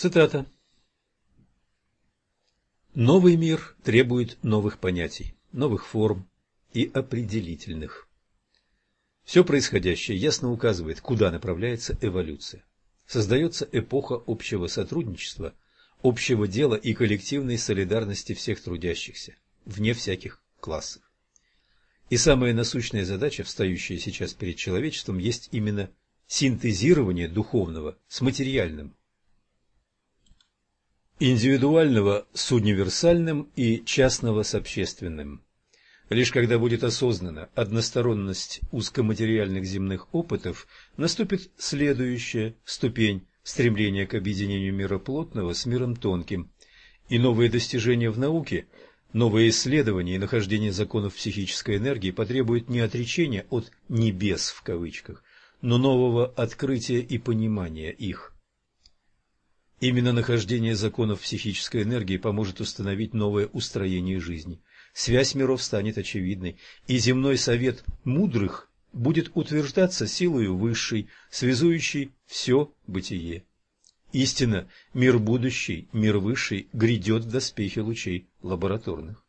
Цитата. Новый мир требует новых понятий, новых форм и определительных. Все происходящее ясно указывает, куда направляется эволюция. Создается эпоха общего сотрудничества, общего дела и коллективной солидарности всех трудящихся, вне всяких классов. И самая насущная задача, встающая сейчас перед человечеством, есть именно синтезирование духовного с материальным, индивидуального с универсальным и частного с общественным. Лишь когда будет осознана односторонность узкоматериальных земных опытов, наступит следующая ступень стремления к объединению мира плотного с миром тонким, и новые достижения в науке, новые исследования и нахождение законов психической энергии потребуют не отречения от «небес» в кавычках, но нового открытия и понимания их. Именно нахождение законов психической энергии поможет установить новое устроение жизни. Связь миров станет очевидной, и земной совет мудрых будет утверждаться силою высшей, связующей все бытие. Истина, мир будущий, мир высший грядет в доспехе лучей лабораторных.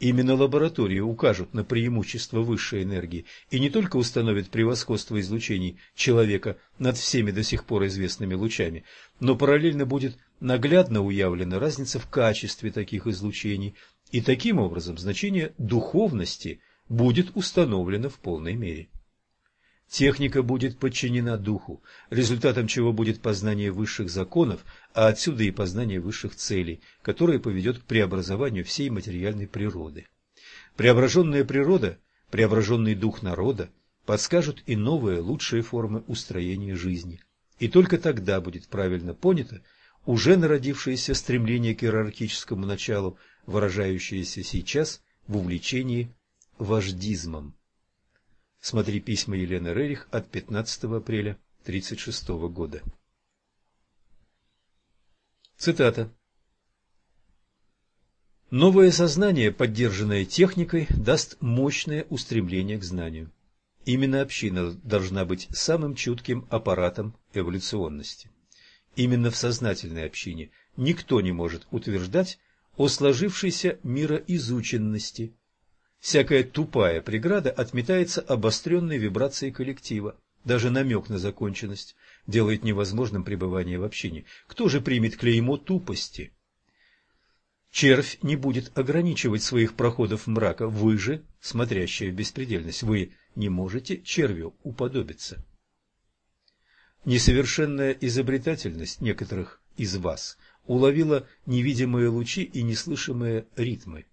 Именно лаборатории укажут на преимущество высшей энергии и не только установят превосходство излучений человека над всеми до сих пор известными лучами, но параллельно будет наглядно уявлена разница в качестве таких излучений, и таким образом значение духовности будет установлено в полной мере. Техника будет подчинена духу, результатом чего будет познание высших законов, а отсюда и познание высших целей, которое поведет к преобразованию всей материальной природы. Преображенная природа, преображенный дух народа подскажут и новые, лучшие формы устроения жизни. И только тогда будет правильно понято уже народившееся стремление к иерархическому началу, выражающееся сейчас в увлечении вождизмом. Смотри письма Елены Рерих от 15 апреля 1936 года. Цитата. Новое сознание, поддержанное техникой, даст мощное устремление к знанию. Именно община должна быть самым чутким аппаратом эволюционности. Именно в сознательной общине никто не может утверждать о сложившейся мироизученности, Всякая тупая преграда отметается обостренной вибрацией коллектива. Даже намек на законченность делает невозможным пребывание в общине. Кто же примет клеймо тупости? Червь не будет ограничивать своих проходов мрака, вы же, смотрящие в беспредельность, вы не можете червю уподобиться. Несовершенная изобретательность некоторых из вас уловила невидимые лучи и неслышимые ритмы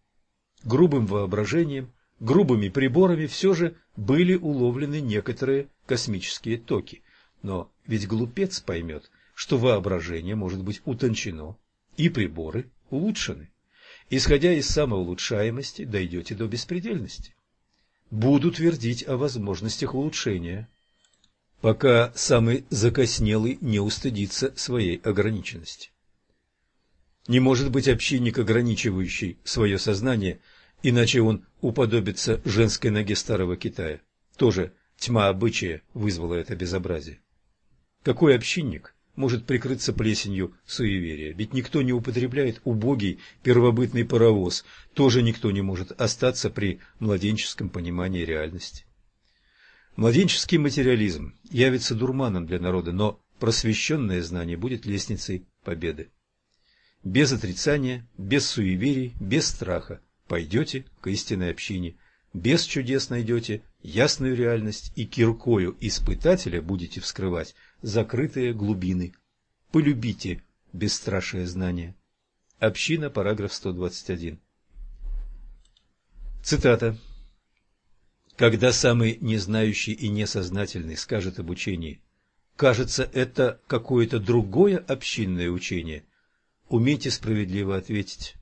грубым воображением, грубыми приборами все же были уловлены некоторые космические токи. Но ведь глупец поймет, что воображение может быть утончено и приборы улучшены. Исходя из самоулучшаемости, дойдете до беспредельности. Буду твердить о возможностях улучшения, пока самый закоснелый не устыдится своей ограниченности. Не может быть общинник, ограничивающий свое сознание, иначе он уподобится женской ноге старого Китая. Тоже тьма обычая вызвала это безобразие. Какой общинник может прикрыться плесенью суеверия? Ведь никто не употребляет убогий первобытный паровоз, тоже никто не может остаться при младенческом понимании реальности. Младенческий материализм явится дурманом для народа, но просвещенное знание будет лестницей победы без отрицания, без суеверий, без страха пойдете к истинной общине, без чудес найдете ясную реальность и киркою испытателя будете вскрывать закрытые глубины. Полюбите бесстрашие знания. Община, параграф 121. Цитата. Когда самый незнающий и несознательный скажет об учении, кажется, это какое-то другое общинное учение – Умейте справедливо ответить.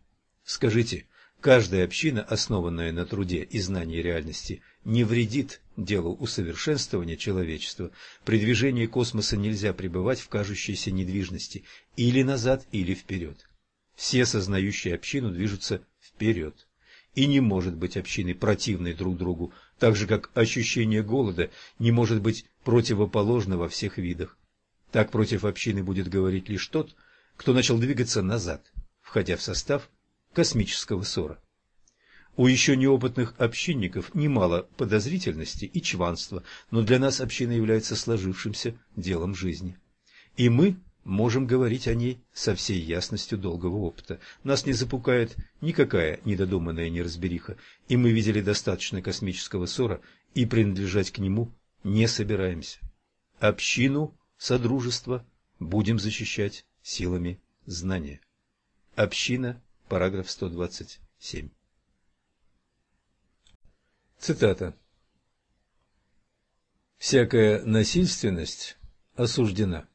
Скажите, каждая община, основанная на труде и знании реальности, не вредит делу усовершенствования человечества. При движении космоса нельзя пребывать в кажущейся недвижности или назад, или вперед. Все сознающие общину движутся вперед. И не может быть общины противной друг другу, так же как ощущение голода не может быть противоположно во всех видах. Так против общины будет говорить лишь тот, кто начал двигаться назад, входя в состав космического ссора. У еще неопытных общинников немало подозрительности и чванства, но для нас община является сложившимся делом жизни. И мы можем говорить о ней со всей ясностью долгого опыта. Нас не запукает никакая недодуманная неразбериха, и мы видели достаточно космического ссора и принадлежать к нему не собираемся. Общину, содружество будем защищать силами знания. Община, параграф 127. Цитата. «Всякая насильственность осуждена.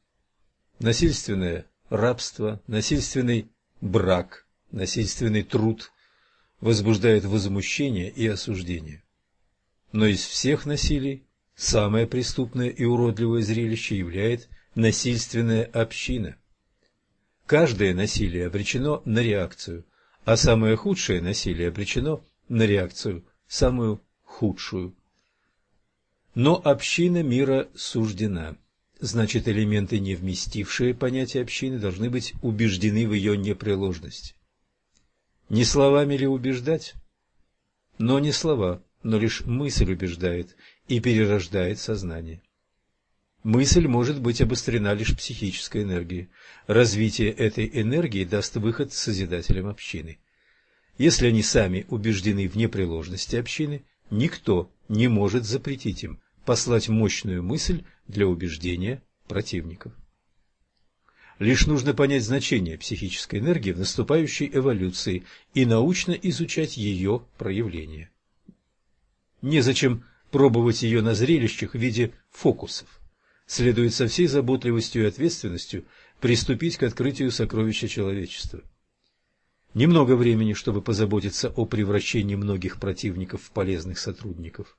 Насильственное рабство, насильственный брак, насильственный труд возбуждает возмущение и осуждение. Но из всех насилий самое преступное и уродливое зрелище является насильственная община. Каждое насилие обречено на реакцию, а самое худшее насилие обречено на реакцию, самую худшую. Но община мира суждена. Значит, элементы, не вместившие понятие общины, должны быть убеждены в ее непреложности. Не словами ли убеждать? Но не слова, но лишь мысль убеждает и перерождает сознание. Мысль может быть обострена лишь психической энергией. Развитие этой энергии даст выход созидателям общины. Если они сами убеждены в непреложности общины, Никто не может запретить им послать мощную мысль для убеждения противников. Лишь нужно понять значение психической энергии в наступающей эволюции и научно изучать ее проявления. Незачем пробовать ее на зрелищах в виде фокусов. Следует со всей заботливостью и ответственностью приступить к открытию сокровища человечества. Немного времени, чтобы позаботиться о превращении многих противников в полезных сотрудников.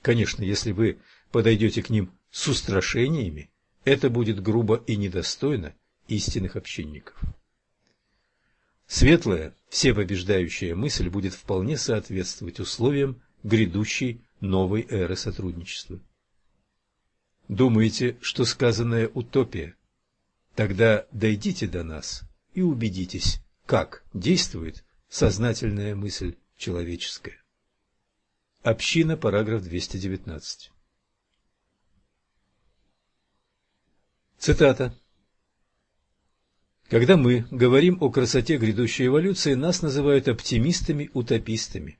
Конечно, если вы подойдете к ним с устрашениями, это будет грубо и недостойно истинных общинников. Светлая, всепобеждающая мысль будет вполне соответствовать условиям грядущей новой эры сотрудничества. Думаете, что сказанное утопия? Тогда дойдите до нас и убедитесь, как действует сознательная мысль человеческая. Община, параграф 219. Цитата. Когда мы говорим о красоте грядущей эволюции, нас называют оптимистами-утопистами.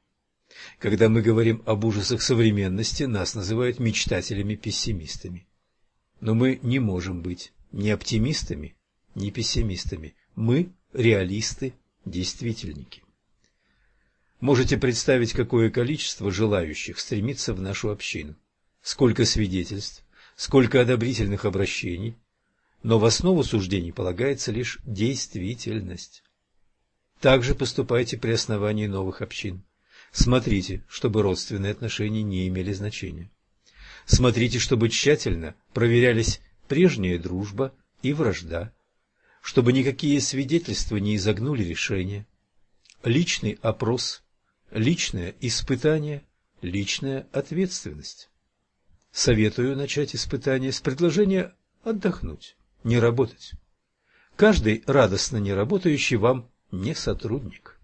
Когда мы говорим об ужасах современности, нас называют мечтателями-пессимистами. Но мы не можем быть ни оптимистами, ни пессимистами. Мы реалисты, действительники. Можете представить, какое количество желающих стремится в нашу общину, сколько свидетельств, сколько одобрительных обращений, но в основу суждений полагается лишь действительность. Также поступайте при основании новых общин. Смотрите, чтобы родственные отношения не имели значения. Смотрите, чтобы тщательно проверялись прежняя дружба и вражда, чтобы никакие свидетельства не изогнули решение. Личный опрос, личное испытание, личная ответственность. Советую начать испытание с предложения отдохнуть, не работать. Каждый радостно не работающий вам не сотрудник.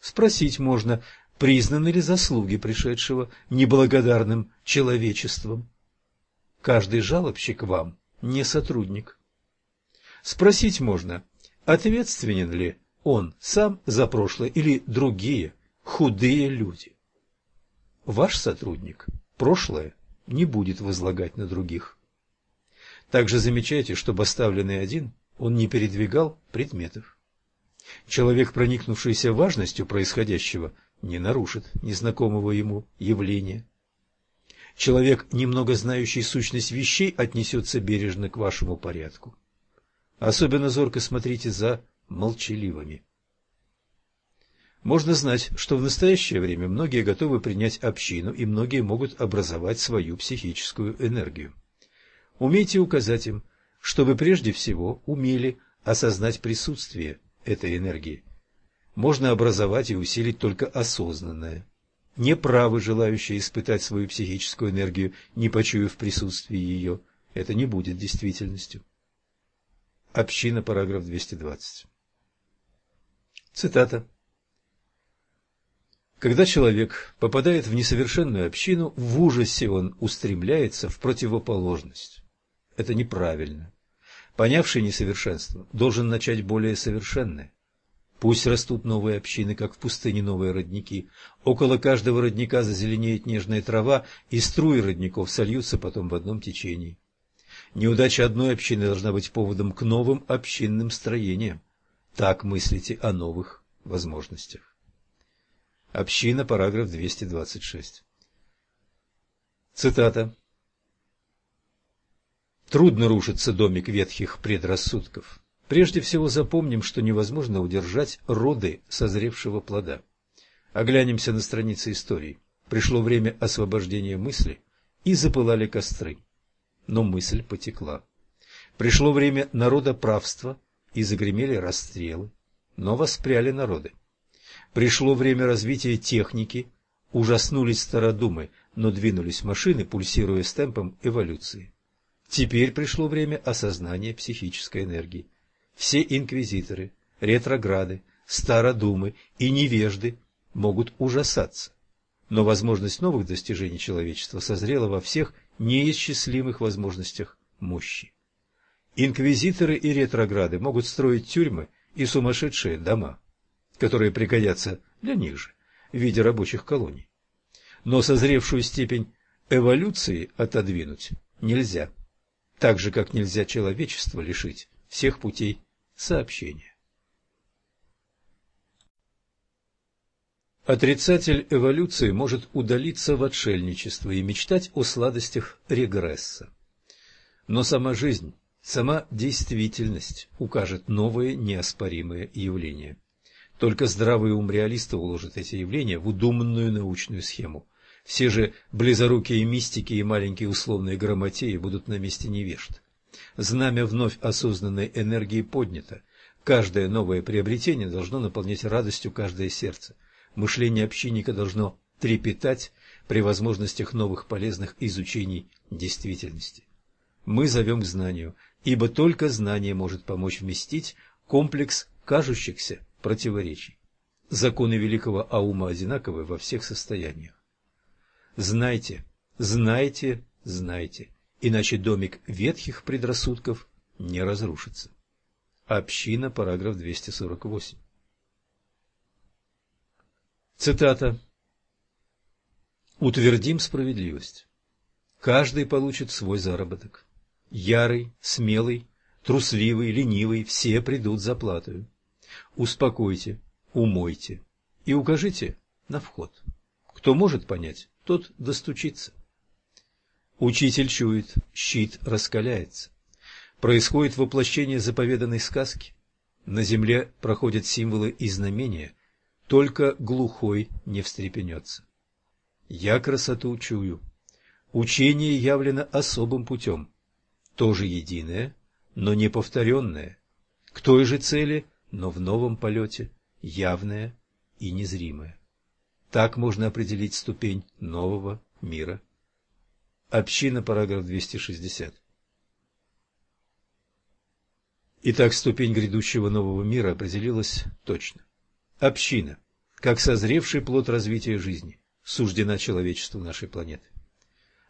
Спросить можно, признаны ли заслуги пришедшего неблагодарным человечеством. Каждый жалобщик вам не сотрудник. Спросить можно, ответственен ли он сам за прошлое или другие худые люди. Ваш сотрудник прошлое не будет возлагать на других. Также замечайте, чтобы оставленный один, он не передвигал предметов. Человек, проникнувшийся важностью происходящего, не нарушит незнакомого ему явления. Человек, немного знающий сущность вещей, отнесется бережно к вашему порядку. Особенно зорко смотрите за молчаливыми. Можно знать, что в настоящее время многие готовы принять общину, и многие могут образовать свою психическую энергию. Умейте указать им, чтобы прежде всего умели осознать присутствие этой энергии. Можно образовать и усилить только осознанное. Неправы желающие испытать свою психическую энергию, не почуяв присутствие ее. Это не будет действительностью. Община, параграф 220. Цитата. Когда человек попадает в несовершенную общину, в ужасе он устремляется в противоположность. Это неправильно. Понявший несовершенство должен начать более совершенное. Пусть растут новые общины, как в пустыне новые родники. Около каждого родника зазеленеет нежная трава, и струи родников сольются потом в одном течении. Неудача одной общины должна быть поводом к новым общинным строениям. Так мыслите о новых возможностях. Община, параграф 226. Цитата. Трудно рушится домик ветхих предрассудков. Прежде всего запомним, что невозможно удержать роды созревшего плода. Оглянемся на страницы истории. Пришло время освобождения мысли, и запылали костры но мысль потекла. Пришло время народоправства, и загремели расстрелы, но воспряли народы. Пришло время развития техники, ужаснулись стародумы, но двинулись машины, пульсируя с темпом эволюции. Теперь пришло время осознания психической энергии. Все инквизиторы, ретрограды, стародумы и невежды могут ужасаться. Но возможность новых достижений человечества созрела во всех неисчислимых возможностях мощи. Инквизиторы и ретрограды могут строить тюрьмы и сумасшедшие дома, которые пригодятся для них же в виде рабочих колоний. Но созревшую степень эволюции отодвинуть нельзя, так же, как нельзя человечество лишить всех путей сообщения. Отрицатель эволюции может удалиться в отшельничество и мечтать о сладостях регресса. Но сама жизнь, сама действительность укажет новые неоспоримые явления. Только здравый ум реалиста уложит эти явления в удуманную научную схему. Все же близорукие мистики и маленькие условные грамотеи будут на месте невежд. Знамя вновь осознанной энергии поднято. Каждое новое приобретение должно наполнять радостью каждое сердце – мышление общинника должно трепетать при возможностях новых полезных изучений действительности. Мы зовем к знанию, ибо только знание может помочь вместить комплекс кажущихся противоречий. Законы великого Аума одинаковы во всех состояниях. Знайте, знайте, знайте, иначе домик ветхих предрассудков не разрушится. Община, параграф 248. Цитата. «Утвердим справедливость. Каждый получит свой заработок. Ярый, смелый, трусливый, ленивый – все придут за платою. Успокойте, умойте и укажите на вход. Кто может понять, тот достучится. Учитель чует, щит раскаляется. Происходит воплощение заповеданной сказки. На земле проходят символы и знамения – только глухой не встрепенется. Я красоту чую. Учение явлено особым путем, тоже единое, но неповторенное, к той же цели, но в новом полете, явное и незримое. Так можно определить ступень нового мира. Община, параграф 260. Итак, ступень грядущего нового мира определилась точно. Община, как созревший плод развития жизни, суждена человечеству нашей планеты.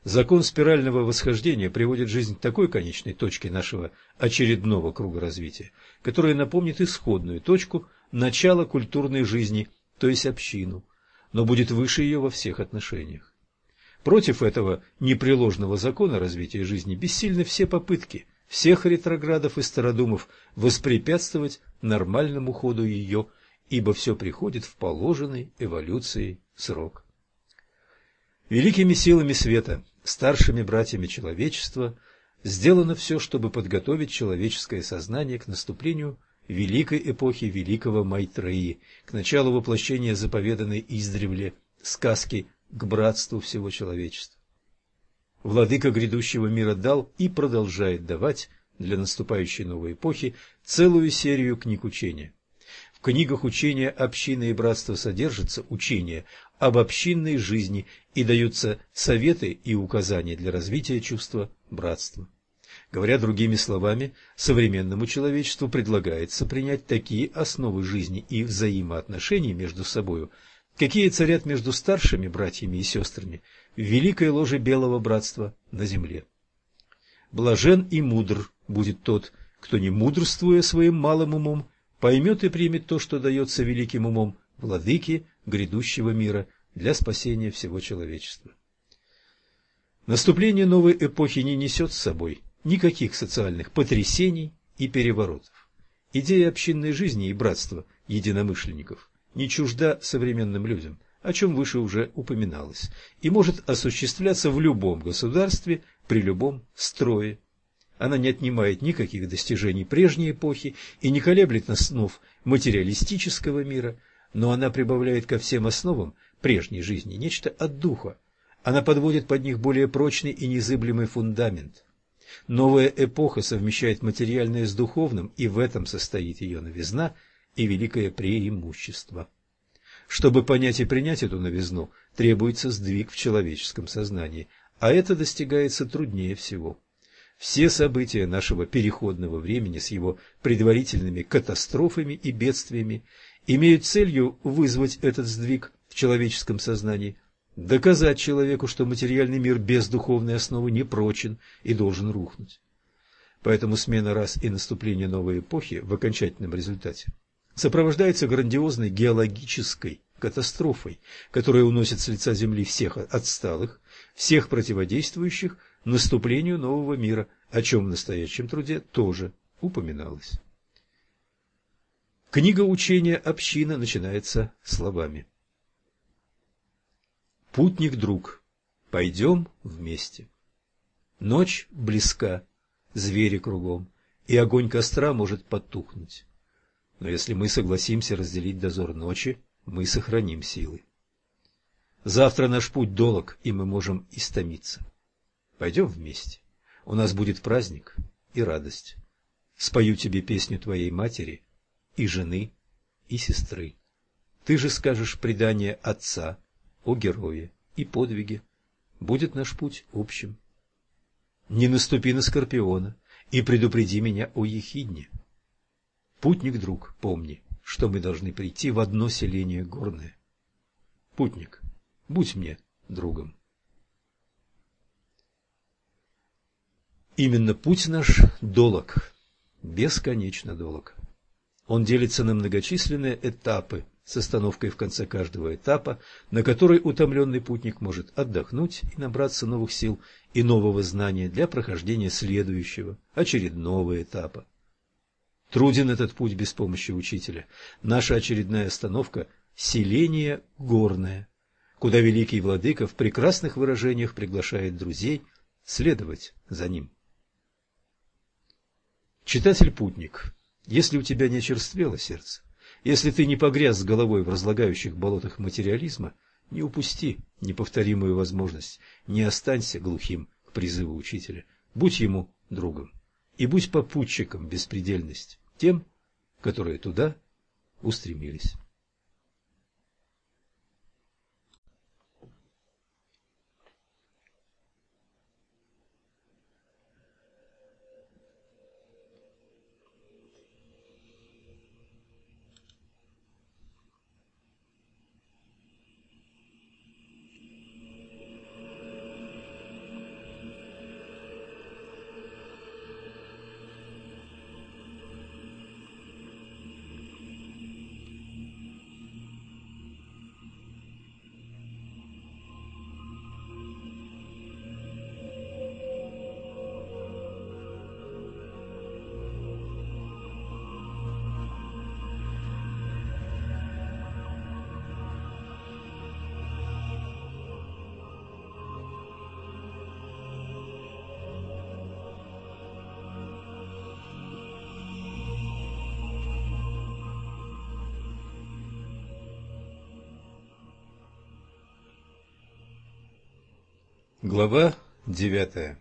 Закон спирального восхождения приводит жизнь к такой конечной точке нашего очередного круга развития, которая напомнит исходную точку начала культурной жизни, то есть общину, но будет выше ее во всех отношениях. Против этого непреложного закона развития жизни бессильны все попытки всех ретроградов и стародумов воспрепятствовать нормальному ходу ее ибо все приходит в положенный эволюцией срок. Великими силами света, старшими братьями человечества, сделано все, чтобы подготовить человеческое сознание к наступлению великой эпохи великого Майтреи, к началу воплощения заповеданной издревле сказки к братству всего человечества. Владыка грядущего мира дал и продолжает давать для наступающей новой эпохи целую серию книг учения – в книгах учения общины и братства содержится учение об общинной жизни и даются советы и указания для развития чувства братства. Говоря другими словами, современному человечеству предлагается принять такие основы жизни и взаимоотношений между собою, какие царят между старшими братьями и сестрами в великой ложе Белого Братства на земле. Блажен и мудр будет тот, кто, не мудрствуя своим малым умом, поймет и примет то, что дается великим умом владыки грядущего мира для спасения всего человечества. Наступление новой эпохи не несет с собой никаких социальных потрясений и переворотов. Идея общинной жизни и братства единомышленников не чужда современным людям, о чем выше уже упоминалось, и может осуществляться в любом государстве при любом строе. Она не отнимает никаких достижений прежней эпохи и не колеблет основ материалистического мира, но она прибавляет ко всем основам прежней жизни нечто от духа. Она подводит под них более прочный и незыблемый фундамент. Новая эпоха совмещает материальное с духовным, и в этом состоит ее новизна и великое преимущество. Чтобы понять и принять эту новизну, требуется сдвиг в человеческом сознании, а это достигается труднее всего. Все события нашего переходного времени с его предварительными катастрофами и бедствиями имеют целью вызвать этот сдвиг в человеческом сознании, доказать человеку, что материальный мир без духовной основы не прочен и должен рухнуть. Поэтому смена рас и наступление новой эпохи в окончательном результате сопровождается грандиозной геологической катастрофой, которая уносит с лица Земли всех отсталых, всех противодействующих наступлению нового мира, о чем в настоящем труде тоже упоминалось. Книга учения община начинается словами. Путник-друг, пойдем вместе. Ночь близка, звери кругом, и огонь костра может потухнуть. Но если мы согласимся разделить дозор ночи, мы сохраним силы. Завтра наш путь долог, и мы можем истомиться. Пойдем вместе. У нас будет праздник и радость. Спою тебе песню твоей матери и жены, и сестры. Ты же скажешь предание отца, о герое и подвиге. Будет наш путь общим. Не наступи на Скорпиона и предупреди меня о Ехидне. Путник-друг, помни, что мы должны прийти в одно селение горное. Путник, будь мне другом. Именно путь наш долог, бесконечно долог. Он делится на многочисленные этапы с остановкой в конце каждого этапа, на которой утомленный путник может отдохнуть и набраться новых сил и нового знания для прохождения следующего, очередного этапа. Труден этот путь без помощи учителя. Наша очередная остановка – селение горное, куда великий владыка в прекрасных выражениях приглашает друзей следовать за ним. Читатель-путник, если у тебя не очерствело сердце, если ты не погряз с головой в разлагающих болотах материализма, не упусти неповторимую возможность, не останься глухим к призыву учителя, будь ему другом и будь попутчиком беспредельности тем, которые туда устремились. Глава девятая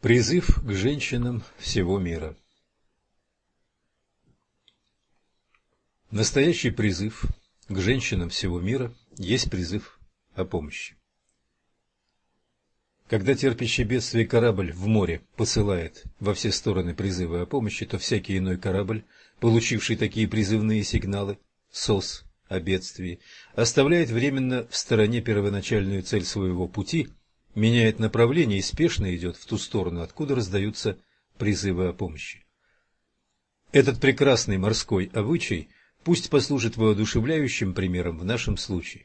Призыв к женщинам всего мира Настоящий призыв к женщинам всего мира есть призыв о помощи. Когда терпящий бедствие корабль в море посылает во все стороны призывы о помощи, то всякий иной корабль, получивший такие призывные сигналы, СОС, о бедствии, оставляет временно в стороне первоначальную цель своего пути, меняет направление и спешно идет в ту сторону, откуда раздаются призывы о помощи. Этот прекрасный морской обычай пусть послужит воодушевляющим примером в нашем случае.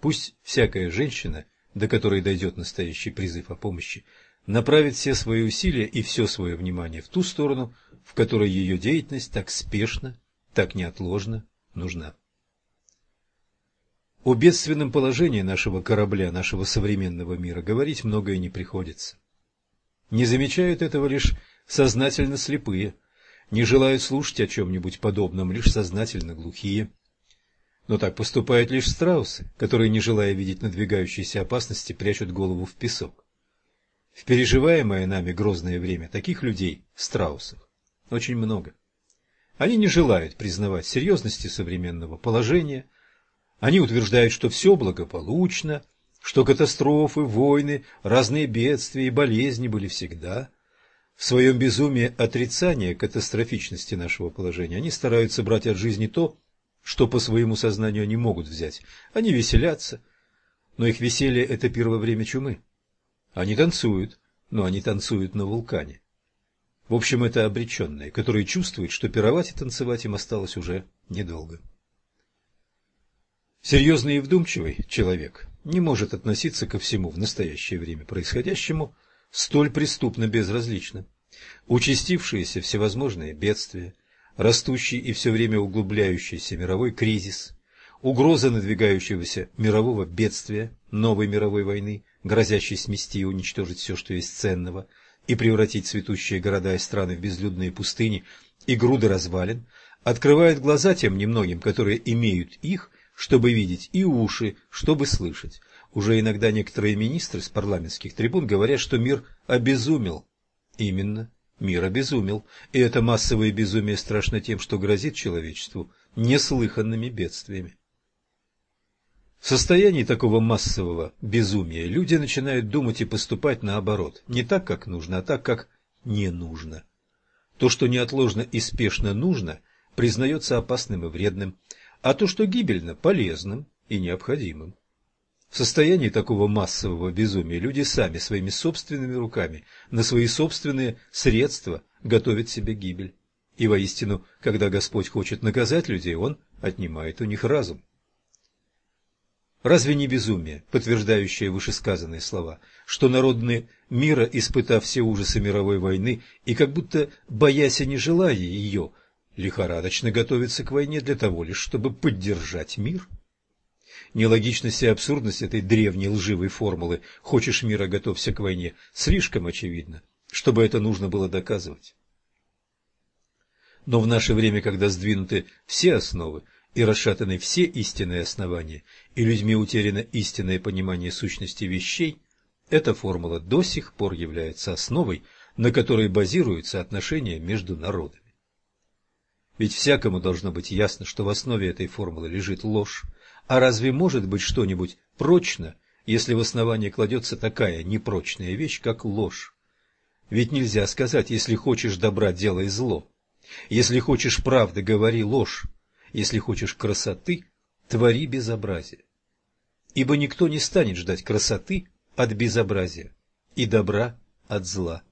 Пусть всякая женщина – до которой дойдет настоящий призыв о помощи, направит все свои усилия и все свое внимание в ту сторону, в которой ее деятельность так спешно, так неотложно нужна. О бедственном положении нашего корабля, нашего современного мира говорить многое не приходится. Не замечают этого лишь сознательно слепые, не желают слушать о чем-нибудь подобном лишь сознательно глухие. Но так поступают лишь страусы, которые, не желая видеть надвигающейся опасности, прячут голову в песок. В переживаемое нами грозное время таких людей, страусов, очень много. Они не желают признавать серьезности современного положения. Они утверждают, что все благополучно, что катастрофы, войны, разные бедствия и болезни были всегда. В своем безумии отрицания катастрофичности нашего положения они стараются брать от жизни то, что по своему сознанию они могут взять. Они веселятся, но их веселье – это первое время чумы. Они танцуют, но они танцуют на вулкане. В общем, это обреченные, которые чувствуют, что пировать и танцевать им осталось уже недолго. Серьезный и вдумчивый человек не может относиться ко всему в настоящее время происходящему столь преступно безразлично. Участившиеся всевозможные бедствия, растущий и все время углубляющийся мировой кризис, угроза надвигающегося мирового бедствия, новой мировой войны, грозящей смести и уничтожить все, что есть ценного, и превратить цветущие города и страны в безлюдные пустыни и груды развалин, открывает глаза тем немногим, которые имеют их, чтобы видеть, и уши, чтобы слышать. Уже иногда некоторые министры с парламентских трибун говорят, что мир обезумел. Именно Мир обезумел, и это массовое безумие страшно тем, что грозит человечеству неслыханными бедствиями. В состоянии такого массового безумия люди начинают думать и поступать наоборот, не так, как нужно, а так, как не нужно. То, что неотложно и спешно нужно, признается опасным и вредным, а то, что гибельно, полезным и необходимым. В состоянии такого массового безумия люди сами своими собственными руками на свои собственные средства готовят себе гибель. И воистину, когда Господь хочет наказать людей, Он отнимает у них разум. Разве не безумие, подтверждающее вышесказанные слова, что народные мира, испытав все ужасы мировой войны и как будто боясь и не желая ее, лихорадочно готовятся к войне для того лишь, чтобы поддержать мир? Нелогичность и абсурдность этой древней лживой формулы «хочешь мира, готовься к войне» слишком очевидна, чтобы это нужно было доказывать. Но в наше время, когда сдвинуты все основы и расшатаны все истинные основания, и людьми утеряно истинное понимание сущности вещей, эта формула до сих пор является основой, на которой базируются отношения между народами. Ведь всякому должно быть ясно, что в основе этой формулы лежит ложь, а разве может быть что-нибудь прочно, если в основании кладется такая непрочная вещь, как ложь? Ведь нельзя сказать, если хочешь добра, делай зло. Если хочешь правды, говори ложь. Если хочешь красоты, твори безобразие. Ибо никто не станет ждать красоты от безобразия и добра от зла.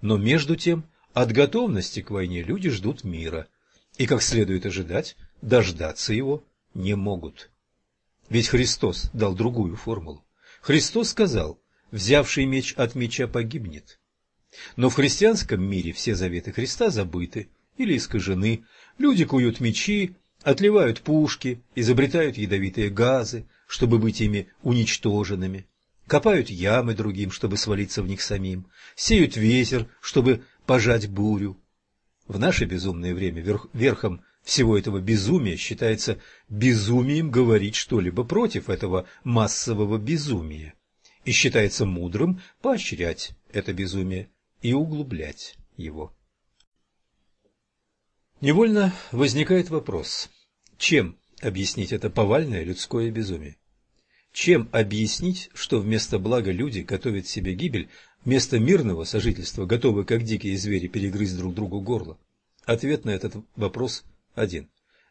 Но между тем от готовности к войне люди ждут мира, и, как следует ожидать, дождаться его не могут. Ведь Христос дал другую формулу. Христос сказал, взявший меч от меча погибнет. Но в христианском мире все заветы Христа забыты или искажены. Люди куют мечи, отливают пушки, изобретают ядовитые газы, чтобы быть ими уничтоженными, копают ямы другим, чтобы свалиться в них самим, сеют ветер, чтобы пожать бурю. В наше безумное время верх, верхом всего этого безумия считается безумием говорить что-либо против этого массового безумия и считается мудрым поощрять это безумие и углублять его. Невольно возникает вопрос, чем объяснить это повальное людское безумие? чем объяснить, что вместо блага люди готовят себе гибель, вместо мирного сожительства готовы, как дикие звери, перегрызть друг другу горло? Ответ на этот вопрос один.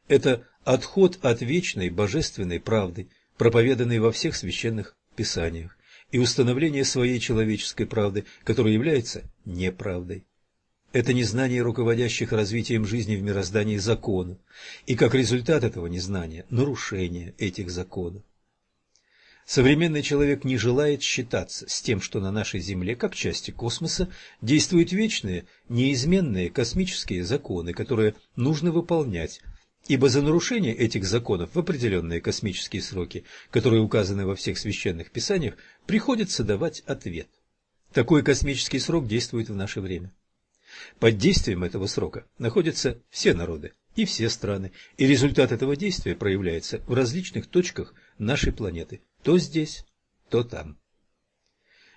Это отход от вечной божественной правды, проповеданной во всех священных писаниях, и установление своей человеческой правды, которая является неправдой. Это незнание руководящих развитием жизни в мироздании законов, и как результат этого незнания – нарушение этих законов. Современный человек не желает считаться с тем, что на нашей Земле, как части космоса, действуют вечные, неизменные космические законы, которые нужно выполнять, ибо за нарушение этих законов в определенные космические сроки, которые указаны во всех священных писаниях, приходится давать ответ. Такой космический срок действует в наше время. Под действием этого срока находятся все народы и все страны, и результат этого действия проявляется в различных точках нашей планеты, то здесь, то там.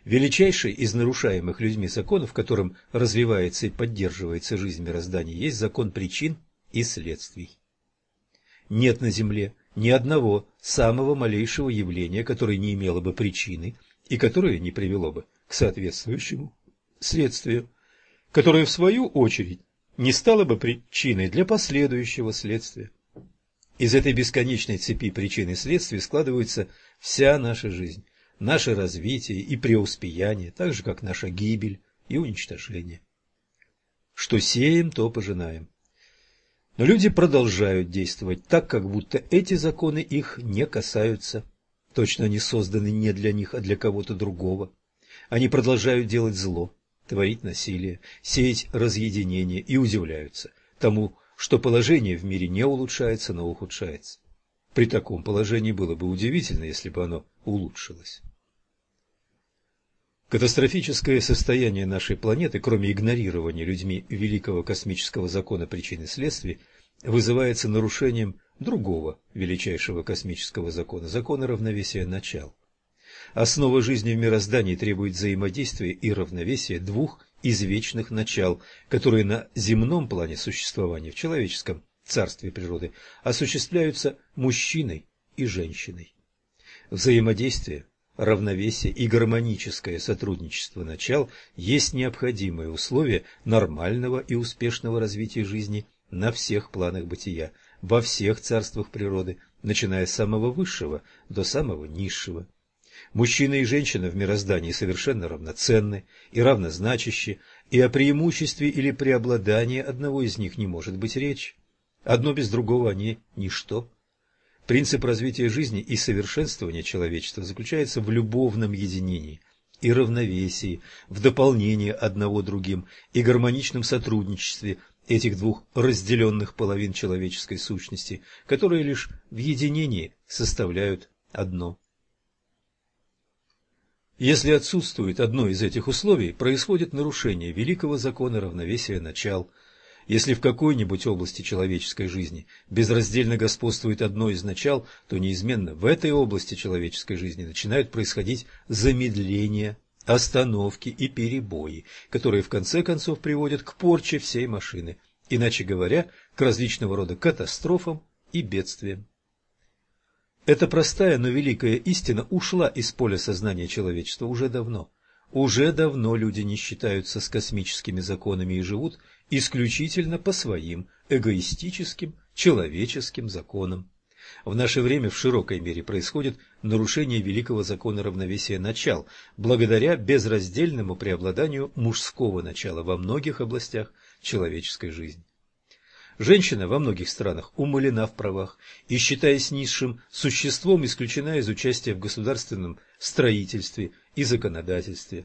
Величайший из нарушаемых людьми законов, которым развивается и поддерживается жизнь мироздания, есть закон причин и следствий. Нет на Земле ни одного самого малейшего явления, которое не имело бы причины и которое не привело бы к соответствующему следствию которое в свою очередь не стало бы причиной для последующего следствия. Из этой бесконечной цепи причин и следствий складывается вся наша жизнь, наше развитие и преуспеяние, так же как наша гибель и уничтожение. Что сеем, то пожинаем. Но люди продолжают действовать так, как будто эти законы их не касаются. Точно они созданы не для них, а для кого-то другого. Они продолжают делать зло, творить насилие, сеять разъединение и удивляются тому, что положение в мире не улучшается, но ухудшается. При таком положении было бы удивительно, если бы оно улучшилось. Катастрофическое состояние нашей планеты, кроме игнорирования людьми великого космического закона причин и следствий, вызывается нарушением другого величайшего космического закона – закона равновесия начал. Основа жизни в мироздании требует взаимодействия и равновесия двух извечных начал, которые на земном плане существования, в человеческом царстве природы, осуществляются мужчиной и женщиной. Взаимодействие, равновесие и гармоническое сотрудничество начал есть необходимые условия нормального и успешного развития жизни на всех планах бытия, во всех царствах природы, начиная с самого высшего до самого низшего. Мужчина и женщина в мироздании совершенно равноценны и равнозначащи, и о преимуществе или преобладании одного из них не может быть речи. Одно без другого они – ничто. Принцип развития жизни и совершенствования человечества заключается в любовном единении и равновесии, в дополнении одного другим и гармоничном сотрудничестве этих двух разделенных половин человеческой сущности, которые лишь в единении составляют одно. Если отсутствует одно из этих условий, происходит нарушение великого закона равновесия начал. Если в какой-нибудь области человеческой жизни безраздельно господствует одно из начал, то неизменно в этой области человеческой жизни начинают происходить замедления, остановки и перебои, которые в конце концов приводят к порче всей машины, иначе говоря, к различного рода катастрофам и бедствиям. Эта простая, но великая истина ушла из поля сознания человечества уже давно. Уже давно люди не считаются с космическими законами и живут исключительно по своим эгоистическим, человеческим законам. В наше время в широкой мере происходит нарушение великого закона равновесия начал, благодаря безраздельному преобладанию мужского начала во многих областях человеческой жизни. Женщина во многих странах умалена в правах и, считаясь низшим существом, исключена из участия в государственном строительстве и законодательстве.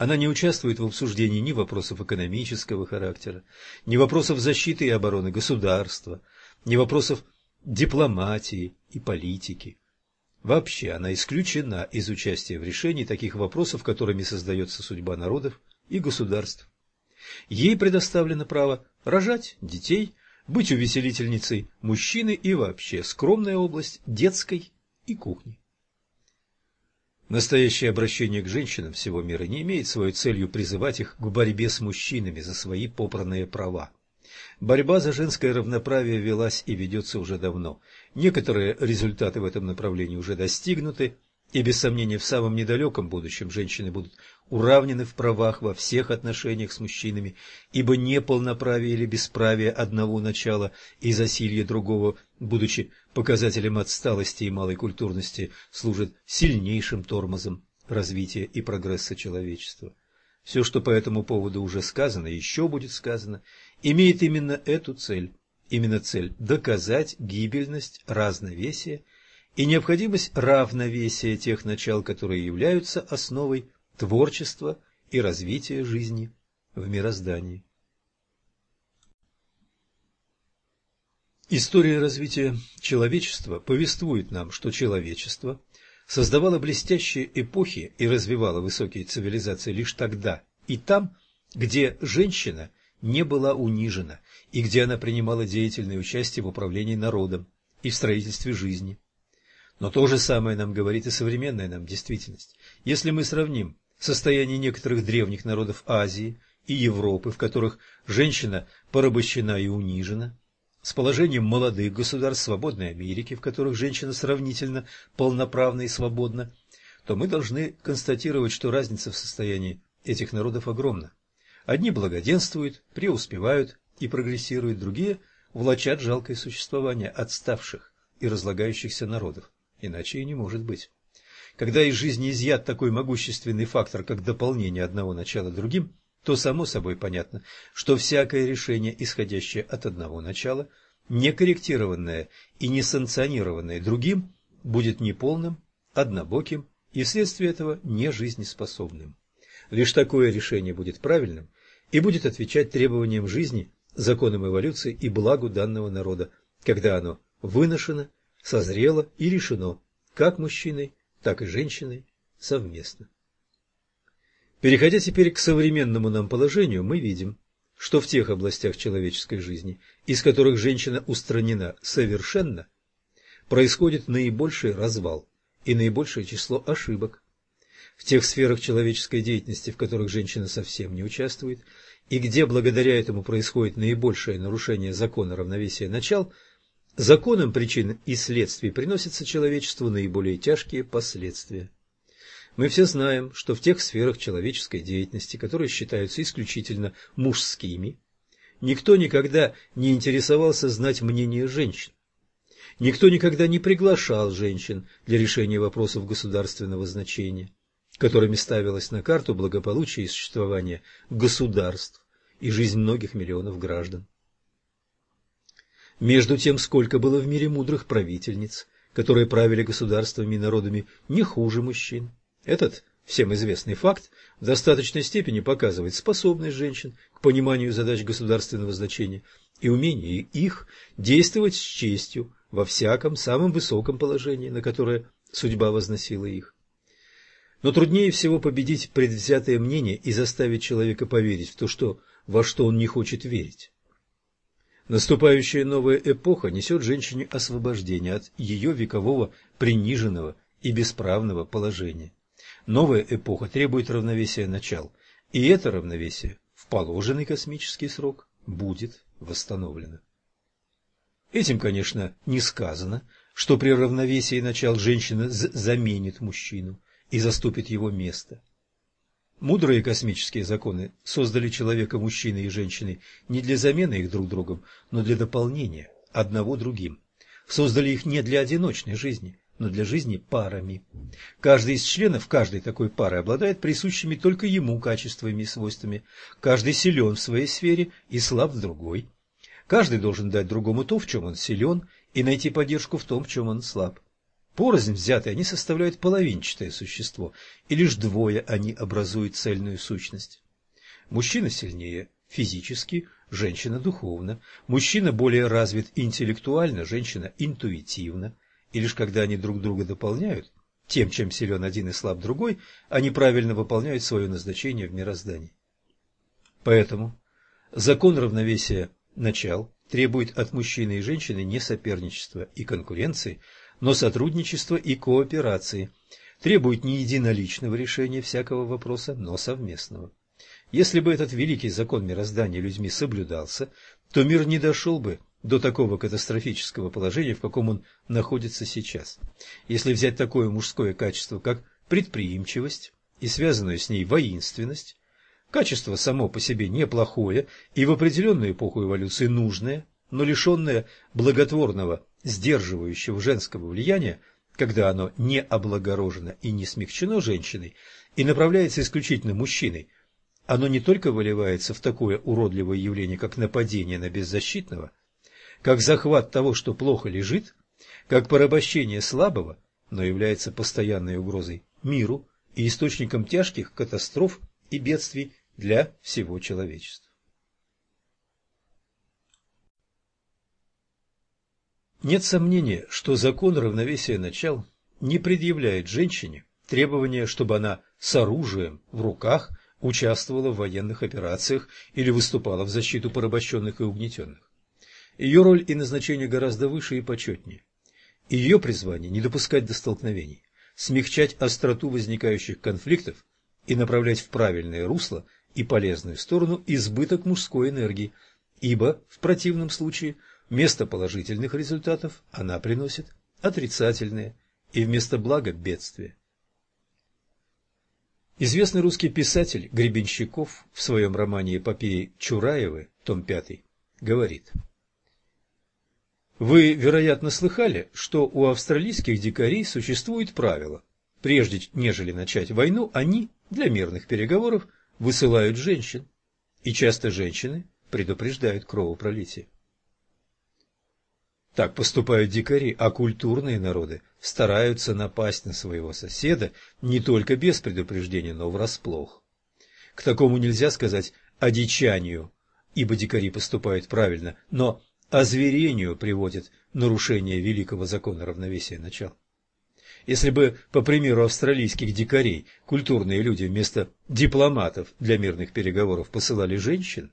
Она не участвует в обсуждении ни вопросов экономического характера, ни вопросов защиты и обороны государства, ни вопросов дипломатии и политики. Вообще она исключена из участия в решении таких вопросов, которыми создается судьба народов и государств. Ей предоставлено право рожать детей, быть увеселительницей мужчины и вообще скромная область детской и кухни. Настоящее обращение к женщинам всего мира не имеет своей целью призывать их к борьбе с мужчинами за свои попранные права. Борьба за женское равноправие велась и ведется уже давно. Некоторые результаты в этом направлении уже достигнуты, и без сомнения в самом недалеком будущем женщины будут уравнены в правах во всех отношениях с мужчинами, ибо неполноправие или бесправие одного начала и засилье другого, будучи показателем отсталости и малой культурности, служит сильнейшим тормозом развития и прогресса человечества. Все, что по этому поводу уже сказано, еще будет сказано, имеет именно эту цель, именно цель доказать гибельность разновесия и необходимость равновесия тех начал, которые являются основой творчества и развития жизни в мироздании. История развития человечества повествует нам, что человечество создавало блестящие эпохи и развивало высокие цивилизации лишь тогда и там, где женщина не была унижена и где она принимала деятельное участие в управлении народом и в строительстве жизни. Но то же самое нам говорит и современная нам действительность. Если мы сравним состояние некоторых древних народов Азии и Европы, в которых женщина порабощена и унижена, с положением молодых государств свободной Америки, в которых женщина сравнительно полноправна и свободна, то мы должны констатировать, что разница в состоянии этих народов огромна. Одни благоденствуют, преуспевают и прогрессируют, другие влачат жалкое существование отставших и разлагающихся народов. Иначе и не может быть. Когда из жизни изъят такой могущественный фактор, как дополнение одного начала другим, то само собой понятно, что всякое решение, исходящее от одного начала, не корректированное и не санкционированное другим, будет неполным, однобоким и вследствие этого не жизнеспособным. Лишь такое решение будет правильным и будет отвечать требованиям жизни, законам эволюции и благу данного народа, когда оно выношено, созрело и решено как мужчиной, так и женщиной совместно. Переходя теперь к современному нам положению, мы видим, что в тех областях человеческой жизни, из которых женщина устранена совершенно, происходит наибольший развал и наибольшее число ошибок. В тех сферах человеческой деятельности, в которых женщина совсем не участвует, и где благодаря этому происходит наибольшее нарушение закона равновесия начал, законам причин и следствий приносятся человечеству наиболее тяжкие последствия. Мы все знаем, что в тех сферах человеческой деятельности, которые считаются исключительно мужскими, никто никогда не интересовался знать мнение женщин. Никто никогда не приглашал женщин для решения вопросов государственного значения, которыми ставилось на карту благополучие и существование государств и жизнь многих миллионов граждан. Между тем, сколько было в мире мудрых правительниц, которые правили государствами и народами не хуже мужчин. Этот всем известный факт в достаточной степени показывает способность женщин к пониманию задач государственного значения и умение их действовать с честью во всяком самом высоком положении, на которое судьба возносила их. Но труднее всего победить предвзятое мнение и заставить человека поверить в то, что, во что он не хочет верить. Наступающая новая эпоха несет женщине освобождение от ее векового приниженного и бесправного положения. Новая эпоха требует равновесия начал, и это равновесие в положенный космический срок будет восстановлено. Этим, конечно, не сказано, что при равновесии начал женщина заменит мужчину и заступит его место. Мудрые космические законы создали человека мужчиной и женщиной не для замены их друг другом, но для дополнения одного другим. Создали их не для одиночной жизни, но для жизни парами. Каждый из членов каждой такой пары обладает присущими только ему качествами и свойствами. Каждый силен в своей сфере и слаб в другой. Каждый должен дать другому то, в чем он силен, и найти поддержку в том, в чем он слаб. Порознь взятые они составляют половинчатое существо, и лишь двое они образуют цельную сущность. Мужчина сильнее физически, женщина духовно. Мужчина более развит интеллектуально, женщина интуитивно и лишь когда они друг друга дополняют, тем, чем силен один и слаб другой, они правильно выполняют свое назначение в мироздании. Поэтому закон равновесия начал требует от мужчины и женщины не соперничества и конкуренции, но сотрудничества и кооперации, требует не единоличного решения всякого вопроса, но совместного. Если бы этот великий закон мироздания людьми соблюдался, то мир не дошел бы до такого катастрофического положения, в каком он находится сейчас. Если взять такое мужское качество, как предприимчивость и связанную с ней воинственность, качество само по себе неплохое и в определенную эпоху эволюции нужное, но лишенное благотворного, сдерживающего женского влияния, когда оно не облагорожено и не смягчено женщиной и направляется исключительно мужчиной, оно не только выливается в такое уродливое явление, как нападение на беззащитного, как захват того, что плохо лежит, как порабощение слабого, но является постоянной угрозой миру и источником тяжких катастроф и бедствий для всего человечества. Нет сомнения, что закон равновесия начал не предъявляет женщине требования, чтобы она с оружием в руках участвовала в военных операциях или выступала в защиту порабощенных и угнетенных. Ее роль и назначение гораздо выше и почетнее. Ее призвание – не допускать до столкновений, смягчать остроту возникающих конфликтов и направлять в правильное русло и полезную сторону избыток мужской энергии, ибо в противном случае – Вместо положительных результатов она приносит отрицательные и вместо блага бедствия. Известный русский писатель Гребенщиков в своем романе «Эпопеи Чураевы», том 5, говорит Вы, вероятно, слыхали, что у австралийских дикарей существует правило. Прежде нежели начать войну, они для мирных переговоров высылают женщин, и часто женщины предупреждают кровопролитие. Так поступают дикари, а культурные народы стараются напасть на своего соседа не только без предупреждения, но врасплох. К такому нельзя сказать одичанию, ибо дикари поступают правильно, но озверению приводит нарушение великого закона равновесия начал. Если бы, по примеру австралийских дикарей, культурные люди вместо дипломатов для мирных переговоров посылали женщин,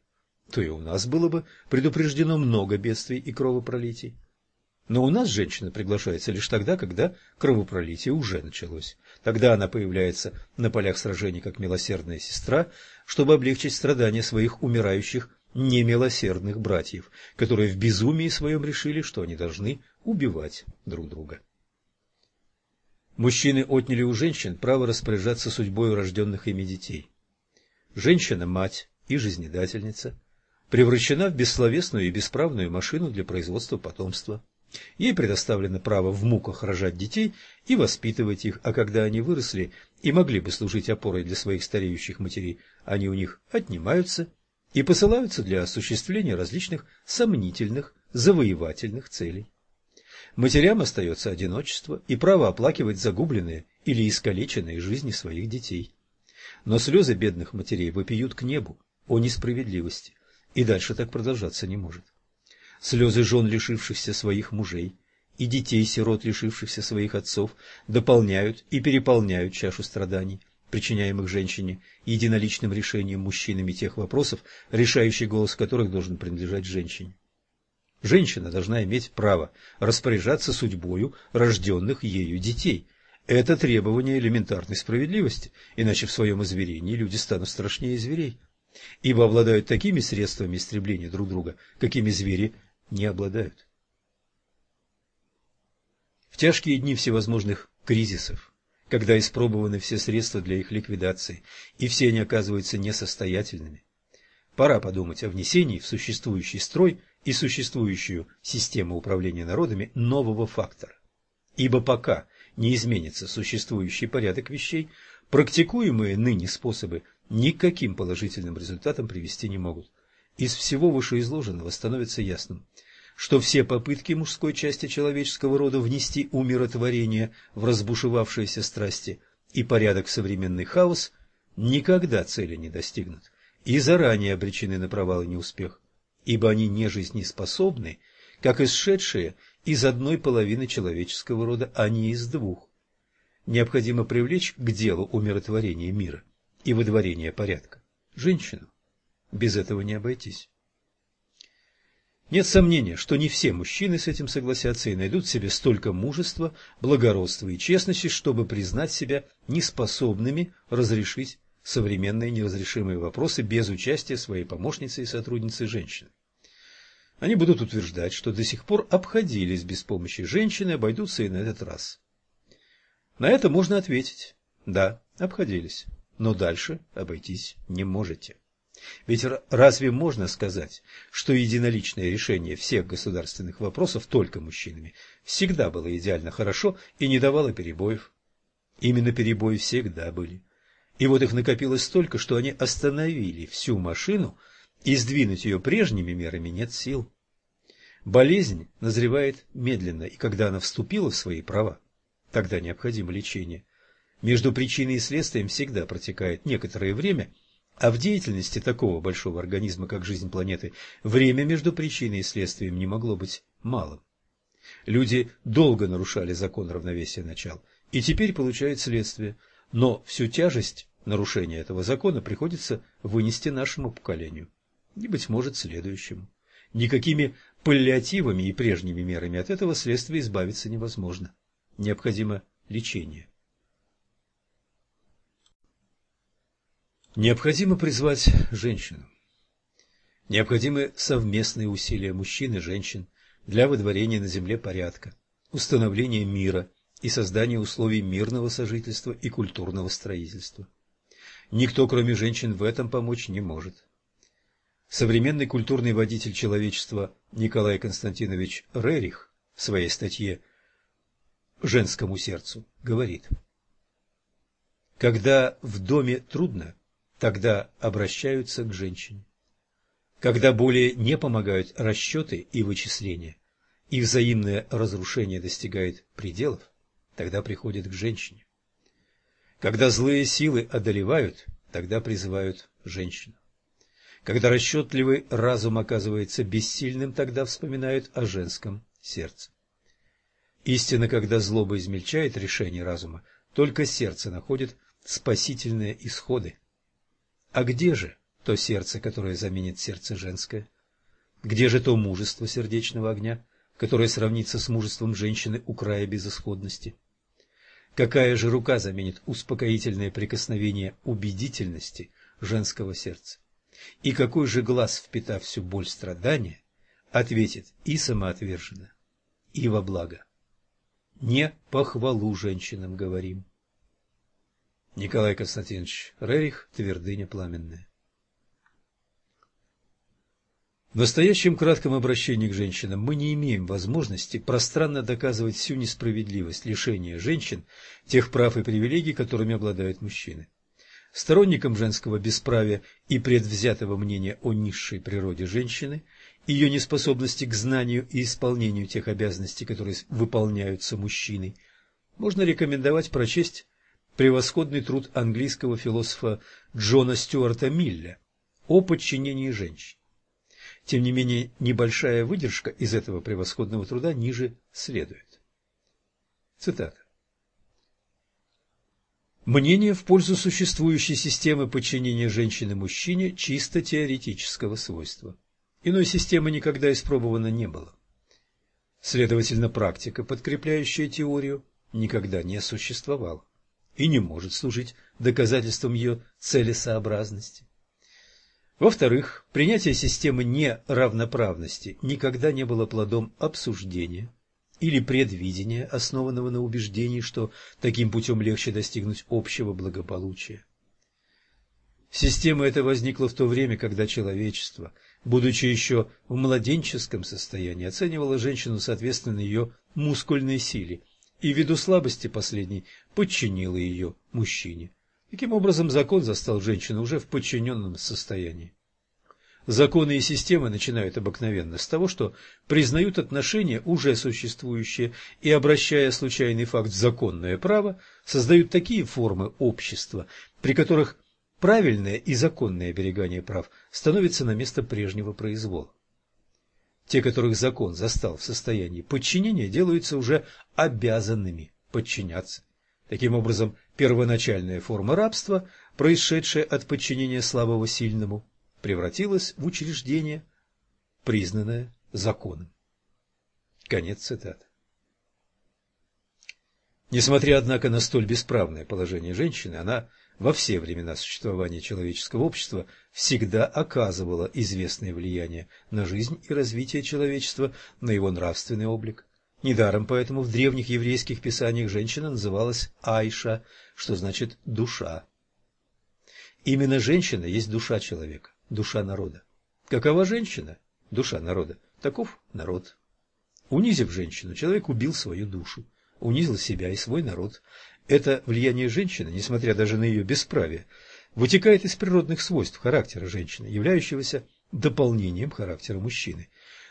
то и у нас было бы предупреждено много бедствий и кровопролитий. Но у нас женщина приглашается лишь тогда, когда кровопролитие уже началось. Тогда она появляется на полях сражений как милосердная сестра, чтобы облегчить страдания своих умирающих немилосердных братьев, которые в безумии своем решили, что они должны убивать друг друга. Мужчины отняли у женщин право распоряжаться судьбой рожденных ими детей. Женщина – мать и жизнедательница, превращена в бессловесную и бесправную машину для производства потомства. Ей предоставлено право в муках рожать детей и воспитывать их, а когда они выросли и могли бы служить опорой для своих стареющих матерей, они у них отнимаются и посылаются для осуществления различных сомнительных, завоевательных целей. Матерям остается одиночество и право оплакивать загубленные или искалеченные жизни своих детей. Но слезы бедных матерей вопиют к небу о несправедливости, и дальше так продолжаться не может слезы жен, лишившихся своих мужей, и детей-сирот, лишившихся своих отцов, дополняют и переполняют чашу страданий, причиняемых женщине, единоличным решением мужчинами тех вопросов, решающий голос которых должен принадлежать женщине. Женщина должна иметь право распоряжаться судьбою рожденных ею детей. Это требование элементарной справедливости, иначе в своем изверении люди станут страшнее зверей, ибо обладают такими средствами истребления друг друга, какими звери не обладают. В тяжкие дни всевозможных кризисов, когда испробованы все средства для их ликвидации, и все они оказываются несостоятельными, пора подумать о внесении в существующий строй и существующую систему управления народами нового фактора. Ибо пока не изменится существующий порядок вещей, практикуемые ныне способы никаким положительным результатом привести не могут. Из всего вышеизложенного становится ясным, что все попытки мужской части человеческого рода внести умиротворение в разбушевавшиеся страсти и порядок в современный хаос никогда цели не достигнут и заранее обречены на провал и неуспех, ибо они не жизнеспособны, как исшедшие из одной половины человеческого рода, а не из двух. Необходимо привлечь к делу умиротворения мира и выдворения порядка женщину. Без этого не обойтись. Нет сомнения, что не все мужчины с этим согласятся и найдут в себе столько мужества, благородства и честности, чтобы признать себя неспособными разрешить современные неразрешимые вопросы без участия своей помощницы и сотрудницы женщины. Они будут утверждать, что до сих пор обходились без помощи женщины, обойдутся и на этот раз. На это можно ответить. Да, обходились, но дальше обойтись не можете. Ведь разве можно сказать, что единоличное решение всех государственных вопросов только мужчинами всегда было идеально хорошо и не давало перебоев? Именно перебои всегда были. И вот их накопилось столько, что они остановили всю машину, и сдвинуть ее прежними мерами нет сил. Болезнь назревает медленно, и когда она вступила в свои права, тогда необходимо лечение. Между причиной и следствием всегда протекает некоторое время, а в деятельности такого большого организма, как жизнь планеты, время между причиной и следствием не могло быть малым. Люди долго нарушали закон равновесия начал, и теперь получают следствие, но всю тяжесть нарушения этого закона приходится вынести нашему поколению, и, быть может, следующему. Никакими паллиативами и прежними мерами от этого следствия избавиться невозможно. Необходимо лечение. Необходимо призвать женщину. Необходимы совместные усилия мужчин и женщин для выдворения на земле порядка, установления мира и создания условий мирного сожительства и культурного строительства. Никто, кроме женщин, в этом помочь не может. Современный культурный водитель человечества Николай Константинович Рерих в своей статье «Женскому сердцу» говорит «Когда в доме трудно, тогда обращаются к женщине. Когда более не помогают расчеты и вычисления, и взаимное разрушение достигает пределов, тогда приходят к женщине. Когда злые силы одолевают, тогда призывают женщину. Когда расчетливый разум оказывается бессильным, тогда вспоминают о женском сердце. Истинно, когда злоба измельчает решение разума, только сердце находит спасительные исходы. А где же то сердце, которое заменит сердце женское? Где же то мужество сердечного огня, которое сравнится с мужеством женщины у края безысходности? Какая же рука заменит успокоительное прикосновение убедительности женского сердца? И какой же глаз, впитав всю боль страдания, ответит и самоотверженно, и во благо? Не похвалу женщинам говорим. Николай Константинович Рерих, Твердыня пламенная. В настоящем кратком обращении к женщинам мы не имеем возможности пространно доказывать всю несправедливость лишения женщин тех прав и привилегий, которыми обладают мужчины. Сторонникам женского бесправия и предвзятого мнения о низшей природе женщины, ее неспособности к знанию и исполнению тех обязанностей, которые выполняются мужчиной, можно рекомендовать прочесть превосходный труд английского философа Джона Стюарта Милля о подчинении женщин. Тем не менее, небольшая выдержка из этого превосходного труда ниже следует. Цитата. Мнение в пользу существующей системы подчинения женщины мужчине чисто теоретического свойства. Иной системы никогда испробовано не было. Следовательно, практика, подкрепляющая теорию, никогда не существовала и не может служить доказательством ее целесообразности. Во-вторых, принятие системы неравноправности никогда не было плодом обсуждения, или предвидения, основанного на убеждении, что таким путем легче достигнуть общего благополучия. Система эта возникла в то время, когда человечество, будучи еще в младенческом состоянии, оценивало женщину соответственно ее мускульной силе и ввиду слабости последней подчинило ее мужчине. Таким образом, закон застал женщину уже в подчиненном состоянии. Законы и системы начинают обыкновенно с того, что признают отношения, уже существующие, и, обращая случайный факт в законное право, создают такие формы общества, при которых правильное и законное оберегание прав становится на место прежнего произвола. Те, которых закон застал в состоянии подчинения, делаются уже обязанными подчиняться. Таким образом, первоначальная форма рабства, происшедшая от подчинения слабого сильному, превратилось в учреждение, признанное законом. Конец цитаты. Несмотря, однако, на столь бесправное положение женщины, она во все времена существования человеческого общества всегда оказывала известное влияние на жизнь и развитие человечества, на его нравственный облик. Недаром поэтому в древних еврейских писаниях женщина называлась Айша, что значит «душа». Именно женщина есть душа человека, душа народа. Какова женщина? Душа народа. Таков народ. Унизив женщину, человек убил свою душу, унизил себя и свой народ. Это влияние женщины, несмотря даже на ее бесправие, вытекает из природных свойств характера женщины, являющегося дополнением характера мужчины.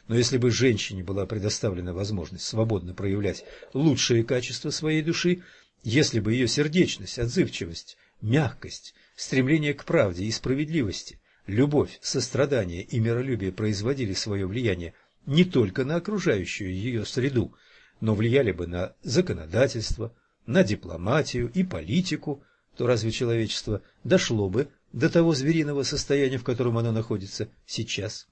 Но если бы женщине была предоставлена возможность свободно проявлять лучшие качества своей души, если бы ее сердечность, отзывчивость, мягкость, стремление к правде и справедливости, любовь, сострадание и миролюбие производили свое влияние не только на окружающую ее среду, но влияли бы на законодательство, на дипломатию и политику, то разве человечество дошло бы до того звериного состояния, в котором оно находится сейчас?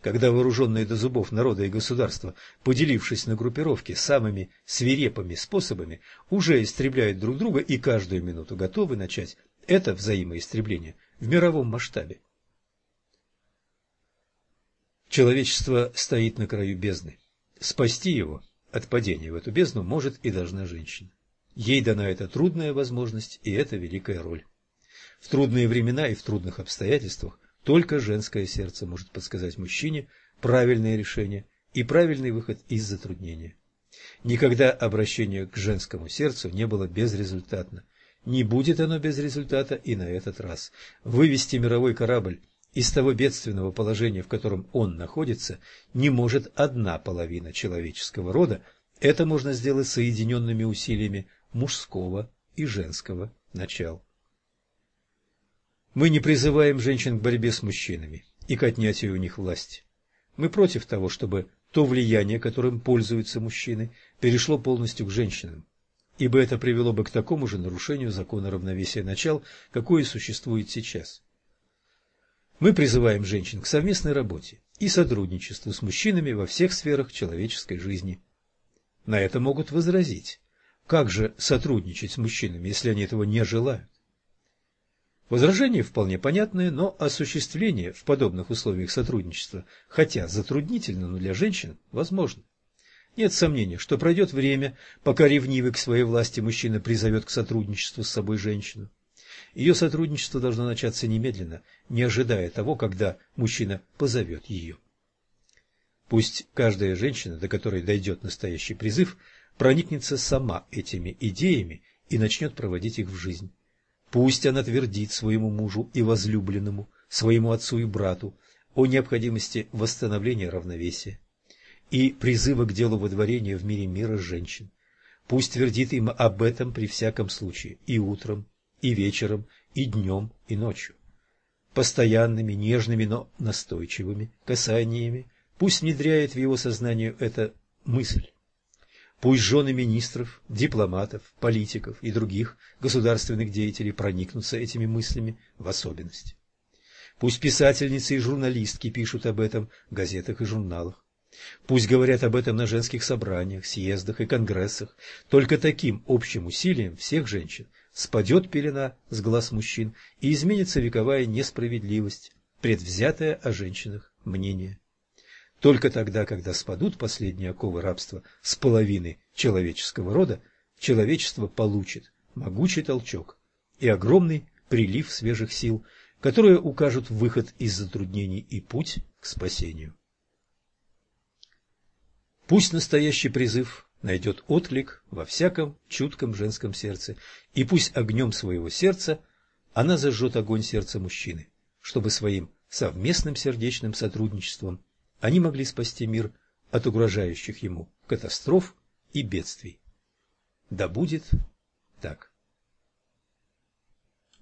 Когда вооруженные до зубов народа и государства, поделившись на группировки самыми свирепыми способами, уже истребляют друг друга и каждую минуту готовы начать это взаимоистребление в мировом масштабе. Человечество стоит на краю бездны. Спасти его от падения в эту бездну может и должна женщина. Ей дана эта трудная возможность и эта великая роль. В трудные времена и в трудных обстоятельствах только женское сердце может подсказать мужчине правильное решение и правильный выход из затруднения. Никогда обращение к женскому сердцу не было безрезультатно. Не будет оно без результата и на этот раз. Вывести мировой корабль из того бедственного положения, в котором он находится, не может одна половина человеческого рода, это можно сделать соединенными усилиями мужского и женского начал. Мы не призываем женщин к борьбе с мужчинами и к отнятию у них власти. Мы против того, чтобы то влияние, которым пользуются мужчины, перешло полностью к женщинам, ибо это привело бы к такому же нарушению закона равновесия начал, какое существует сейчас. Мы призываем женщин к совместной работе и сотрудничеству с мужчинами во всех сферах человеческой жизни. На это могут возразить. Как же сотрудничать с мужчинами, если они этого не желают? Возражение вполне понятное, но осуществление в подобных условиях сотрудничества, хотя затруднительно, но для женщин возможно. Нет сомнения, что пройдет время, пока ревнивый к своей власти мужчина призовет к сотрудничеству с собой женщину. Ее сотрудничество должно начаться немедленно, не ожидая того, когда мужчина позовет ее. Пусть каждая женщина, до которой дойдет настоящий призыв, проникнется сама этими идеями и начнет проводить их в жизнь. Пусть она твердит своему мужу и возлюбленному, своему отцу и брату о необходимости восстановления равновесия и призыва к делу водворения в мире мира женщин. Пусть твердит им об этом при всяком случае, и утром, и вечером, и днем, и ночью. Постоянными, нежными, но настойчивыми касаниями пусть внедряет в его сознание эта мысль. Пусть жены министров, дипломатов, политиков и других государственных деятелей проникнутся этими мыслями в особенности. Пусть писательницы и журналистки пишут об этом в газетах и журналах. Пусть говорят об этом на женских собраниях, съездах и конгрессах. Только таким общим усилием всех женщин спадет пелена с глаз мужчин и изменится вековая несправедливость, предвзятое о женщинах мнение. Только тогда, когда спадут последние оковы рабства с половины человеческого рода, человечество получит могучий толчок и огромный прилив свежих сил, которые укажут выход из затруднений и путь к спасению. Пусть настоящий призыв найдет отклик во всяком чутком женском сердце, и пусть огнем своего сердца она зажжет огонь сердца мужчины, чтобы своим совместным сердечным сотрудничеством они могли спасти мир от угрожающих ему катастроф и бедствий. Да будет так.